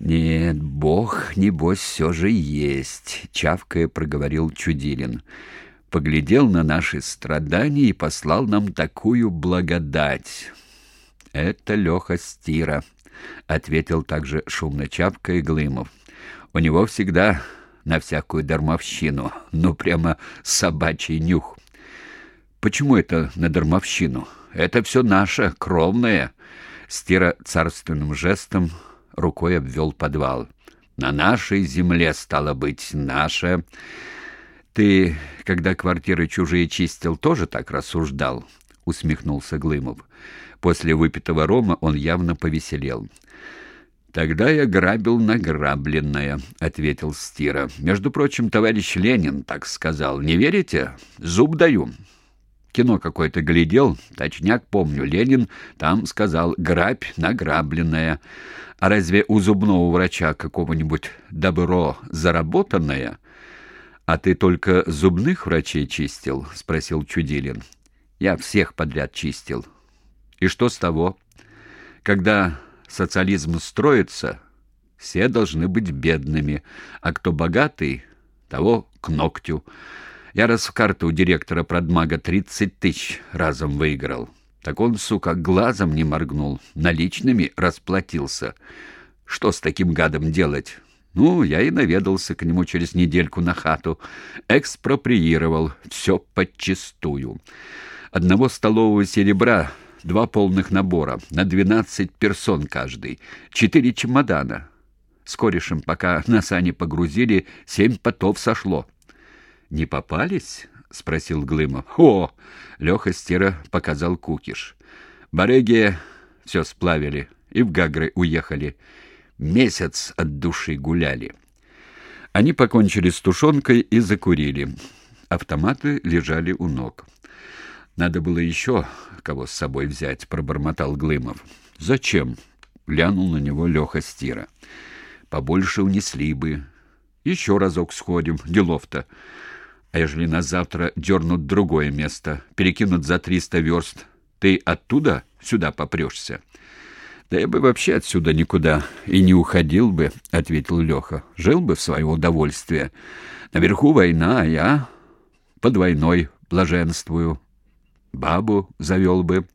«Нет, Бог, небось, все же есть», — чавкая проговорил Чудилин. «Поглядел на наши страдания и послал нам такую благодать». «Это Леха Стира», — ответил также шумно чавкая Глымов. «У него всегда на всякую дармовщину, ну прямо собачий нюх». «Почему это на дармовщину? Это все наше, кровное». Стира царственным жестом рукой обвел подвал. «На нашей земле, стало быть, наша...» «Ты, когда квартиры чужие чистил, тоже так рассуждал?» — усмехнулся Глымов. После выпитого рома он явно повеселел. «Тогда я грабил награбленное», — ответил Стира. «Между прочим, товарищ Ленин так сказал. Не верите? Зуб даю». Кино какое-то глядел, точняк помню. Ленин там сказал «грабь награбленное». А разве у зубного врача какого-нибудь добро заработанное? А ты только зубных врачей чистил? спросил Чудилин. Я всех подряд чистил. И что с того? Когда социализм строится, все должны быть бедными, а кто богатый, того к ногтю. Я раз в карту у директора продмага тридцать тысяч разом выиграл. Так он, сука, глазом не моргнул, наличными расплатился. Что с таким гадом делать? Ну, я и наведался к нему через недельку на хату. Экспроприировал, все подчистую. Одного столового серебра, два полных набора, на двенадцать персон каждый, четыре чемодана. С корешем, пока на сани погрузили, семь потов сошло. «Не попались?» — спросил Глымов. «О!» — Леха Стира показал кукиш. «Барыги все сплавили и в Гагры уехали. Месяц от души гуляли». Они покончили с тушенкой и закурили. Автоматы лежали у ног. «Надо было еще кого с собой взять», — пробормотал Глымов. «Зачем?» — глянул на него Леха Стира. «Побольше унесли бы. Еще разок сходим. Делов-то». А ежели нас завтра дернут другое место, перекинут за триста верст, ты оттуда сюда попрешься?» «Да я бы вообще отсюда никуда и не уходил бы», — ответил Леха. «Жил бы в свое удовольствие. Наверху война, а я под войной блаженствую. Бабу завел бы.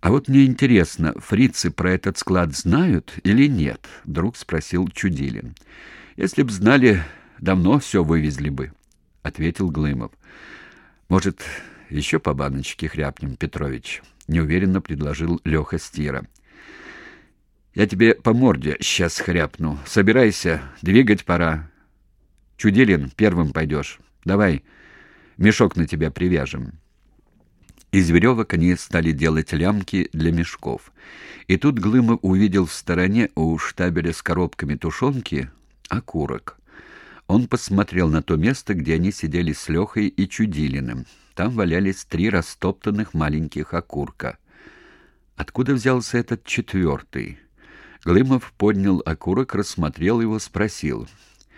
А вот мне интересно, фрицы про этот склад знают или нет?» — вдруг спросил Чудилин. «Если б знали, давно все вывезли бы» ответил Глымов. Может, еще по баночке хряпнем, Петрович, неуверенно предложил Леха Стира. Я тебе по морде сейчас хряпну. Собирайся, двигать пора. Чудилин, первым пойдешь. Давай, мешок на тебя привяжем. Из веревок они стали делать лямки для мешков. И тут Глымов увидел в стороне у штабеля с коробками тушенки окурок. Он посмотрел на то место, где они сидели с Лехой и Чудилиным. Там валялись три растоптанных маленьких окурка. Откуда взялся этот четвертый? Глымов поднял окурок, рассмотрел его, спросил.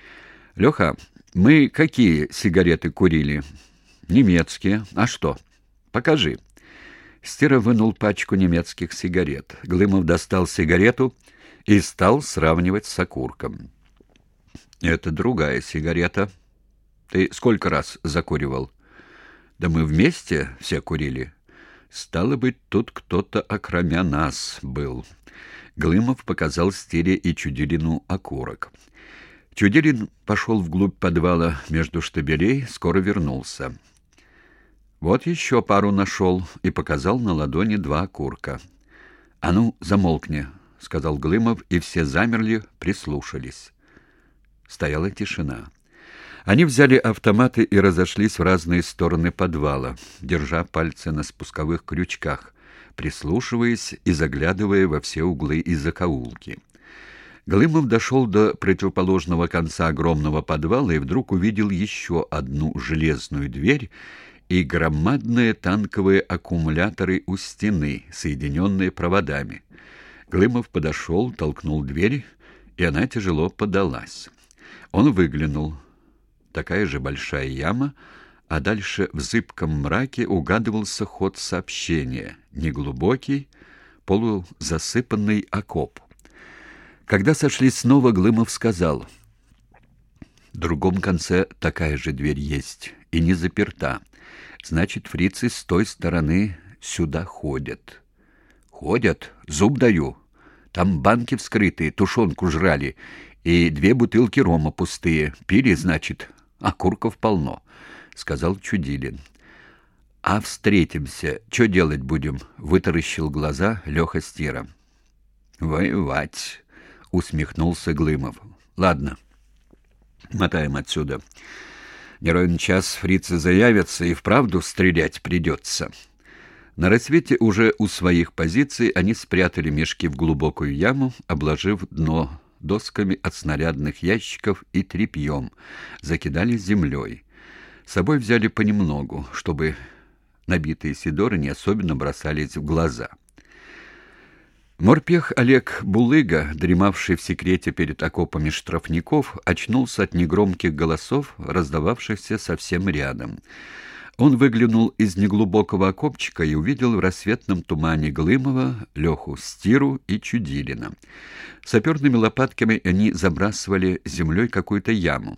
— Леха, мы какие сигареты курили? — Немецкие. А что? — Покажи. Стира вынул пачку немецких сигарет. Глымов достал сигарету и стал сравнивать с окурком. Это другая сигарета. Ты сколько раз закуривал? Да мы вместе все курили. Стало быть, тут кто-то окромя нас был. Глымов показал Стере и Чудилину окурок. Чудилин пошел вглубь подвала между штабелей, скоро вернулся. Вот еще пару нашел и показал на ладони два окурка. «А ну, замолкни», — сказал Глымов, и все замерли, прислушались. Стояла тишина. Они взяли автоматы и разошлись в разные стороны подвала, держа пальцы на спусковых крючках, прислушиваясь и заглядывая во все углы и закоулки. Глымов дошел до противоположного конца огромного подвала и вдруг увидел еще одну железную дверь и громадные танковые аккумуляторы у стены, соединенные проводами. Глымов подошел, толкнул дверь, и она тяжело подалась. Он выглянул. Такая же большая яма, а дальше в зыбком мраке угадывался ход сообщения, неглубокий, полузасыпанный окоп. Когда сошлись снова, Глымов сказал: "В другом конце такая же дверь есть и не заперта. Значит, фрицы с той стороны сюда ходят". "Ходят, зуб даю. Там банки вскрытые, тушенку жрали, и две бутылки рома пустые. Пили, значит, а курков полно", сказал Чудилин. А встретимся, что делать будем? вытаращил глаза Леха Стира. Воевать, усмехнулся Глымов. Ладно. Мотаем отсюда. Не ровен час фрицы заявятся, и вправду стрелять придется. На рассвете уже у своих позиций они спрятали мешки в глубокую яму, обложив дно досками от снарядных ящиков и тряпьем, закидали землей. С собой взяли понемногу, чтобы набитые сидоры не особенно бросались в глаза. Морпех Олег Булыга, дремавший в секрете перед окопами штрафников, очнулся от негромких голосов, раздававшихся совсем рядом. Он выглянул из неглубокого окопчика и увидел в рассветном тумане Глымова, Леху Стиру и Чудилина. Саперными лопатками они забрасывали землей какую-то яму.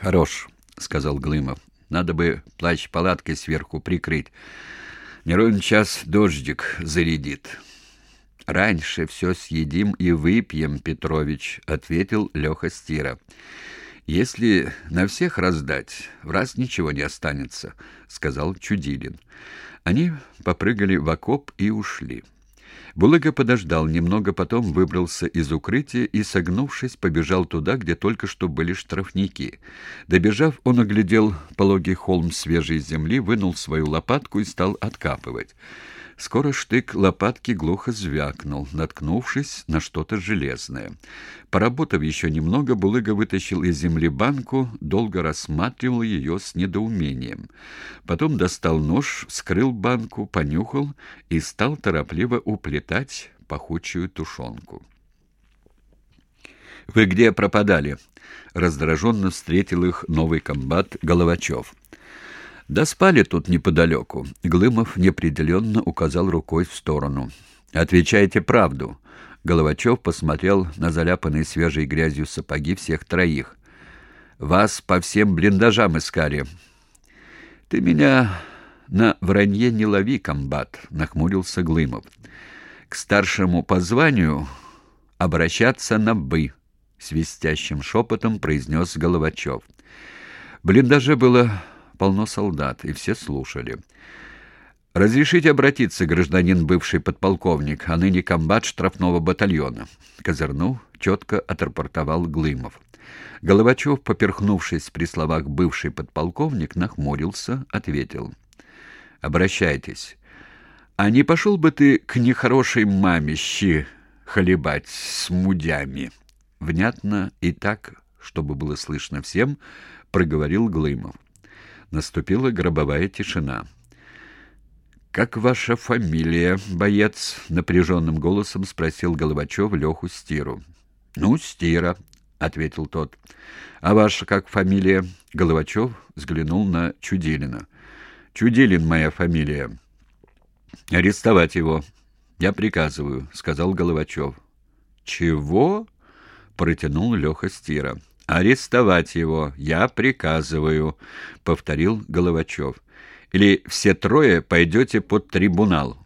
«Хорош», — сказал Глымов. «Надо бы плащ палаткой сверху прикрыть. Не ровен час дождик зарядит». Раньше все съедим и выпьем, Петрович, ответил Леха Стира. Если на всех раздать, в раз ничего не останется, сказал Чудилин. Они попрыгали в окоп и ушли. Булыга подождал немного, потом выбрался из укрытия и, согнувшись, побежал туда, где только что были штрафники. Добежав, он оглядел пологий холм свежей земли, вынул свою лопатку и стал откапывать. Скоро штык лопатки глухо звякнул, наткнувшись на что-то железное. Поработав еще немного, Булыга вытащил из земли банку, долго рассматривал ее с недоумением. Потом достал нож, вскрыл банку, понюхал и стал торопливо уплетать пахучую тушенку. «Вы где пропадали?» Раздраженно встретил их новый комбат Головачев. Да спали тут неподалеку. Глымов неопределенно указал рукой в сторону. Отвечайте правду. Головачев посмотрел на заляпанные свежей грязью сапоги всех троих. Вас по всем блиндажам искали. Ты меня на вранье не лови, комбат, нахмурился Глымов. К старшему по званию обращаться на вы, свистящим шепотом произнес Головачев. Блиндаже было полно солдат, и все слушали. «Разрешите обратиться, гражданин бывший подполковник, а ныне комбат штрафного батальона», — козырнув, четко отрапортовал Глымов. Головачев, поперхнувшись при словах «бывший подполковник», нахмурился, ответил. «Обращайтесь. А не пошел бы ты к нехорошей маме щи хлебать с мудями?» Внятно и так, чтобы было слышно всем, проговорил Глымов. Наступила гробовая тишина. «Как ваша фамилия, боец?» — напряженным голосом спросил Головачев Леху Стиру. «Ну, Стира», — ответил тот. «А ваша как фамилия?» — Головачев взглянул на Чудилина. «Чудилин моя фамилия». «Арестовать его». «Я приказываю», — сказал Головачев. «Чего?» — протянул Леха Стира. Арестовать его я приказываю, повторил Головачев. Или все трое пойдете под трибунал.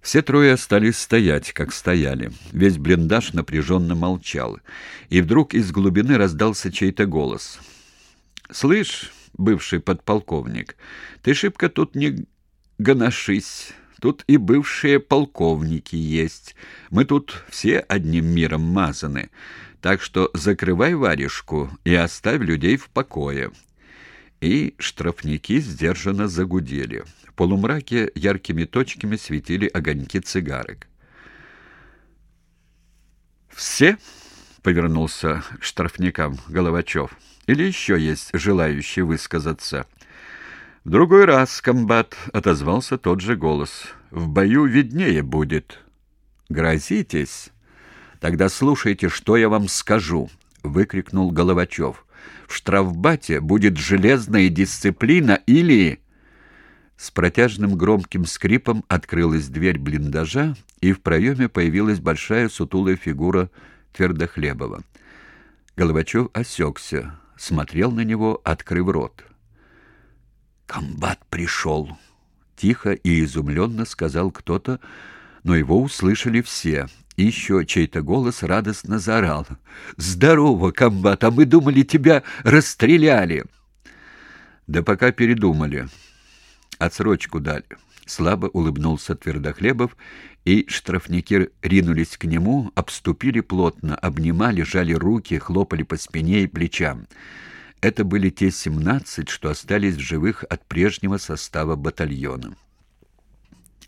Все трое остались стоять, как стояли. Весь блиндаж напряженно молчал. И вдруг из глубины раздался чей-то голос. «Слышь, бывший подполковник, ты шибко тут не гоношись. Тут и бывшие полковники есть. Мы тут все одним миром мазаны. Так что закрывай варежку и оставь людей в покое. И штрафники сдержанно загудели. В полумраке яркими точками светили огоньки цигарок. «Все?» — повернулся к штрафникам Головачев. «Или еще есть желающие высказаться?» «В другой раз, комбат», — отозвался тот же голос. «В бою виднее будет». «Грозитесь?» Тогда слушайте, что я вам скажу, выкрикнул Головачев. В штрафбате будет железная дисциплина или С протяжным громким скрипом открылась дверь блиндажа, и в проеме появилась большая сутулая фигура Твердохлебова. Головачев осекся, смотрел на него, открыв рот. «Комбат пришел!» — тихо и изумленно сказал кто-то, но его услышали все. И еще чей-то голос радостно заорал. «Здорово, комбат, а мы думали, тебя расстреляли!» «Да пока передумали. Отсрочку дали». Слабо улыбнулся Твердохлебов, и штрафники ринулись к нему, обступили плотно, обнимали, жали руки, хлопали по спине и плечам. Это были те семнадцать, что остались в живых от прежнего состава батальона.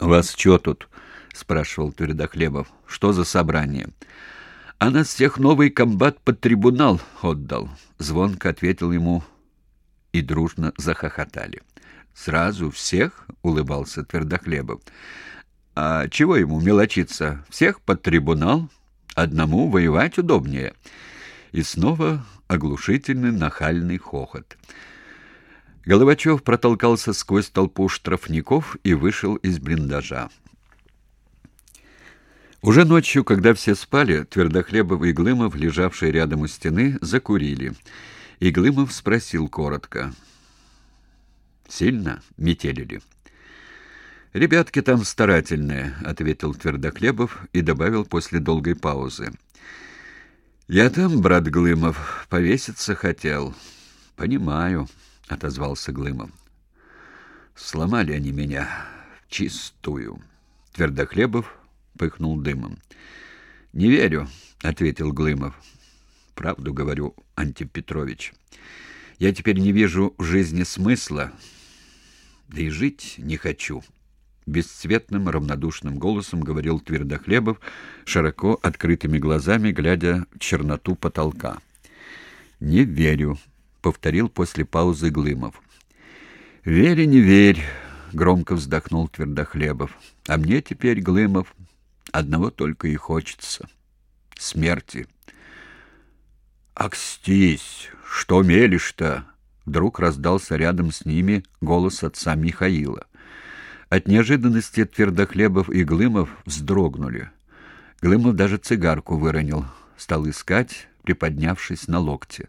«У вас что тут?» — спрашивал Твердохлебов. «Что за собрание?» «А нас всех новый комбат под трибунал отдал», — звонко ответил ему, и дружно захохотали. Сразу всех, улыбался Твердохлебов. А чего ему мелочиться? Всех под трибунал, одному воевать удобнее. И снова оглушительный нахальный хохот. Головачев протолкался сквозь толпу штрафников и вышел из блиндажа. Уже ночью, когда все спали, Твердохлебов и Глымов, лежавшие рядом у стены, закурили. И Глымов спросил коротко: Сильно метелили. Ребятки там старательные, ответил Твердохлебов и добавил после долгой паузы. Я там, брат Глымов, повеситься хотел. Понимаю, отозвался Глымов. Сломали они меня чистую. Твердохлебов пыхнул дымом. Не верю, ответил Глымов. Правду говорю, Антип Петрович. Я теперь не вижу в жизни смысла да и жить не хочу. Бесцветным, равнодушным голосом говорил Твердохлебов, широко открытыми глазами глядя в черноту потолка. «Не верю», — повторил после паузы Глымов. «Верь не верь», — громко вздохнул Твердохлебов. «А мне теперь, Глымов, одного только и хочется — смерти». «Акстись! Что мелешь-то?» Вдруг раздался рядом с ними голос отца Михаила. От неожиданности Твердохлебов и Глымов вздрогнули. Глымов даже цигарку выронил, стал искать, приподнявшись на локте.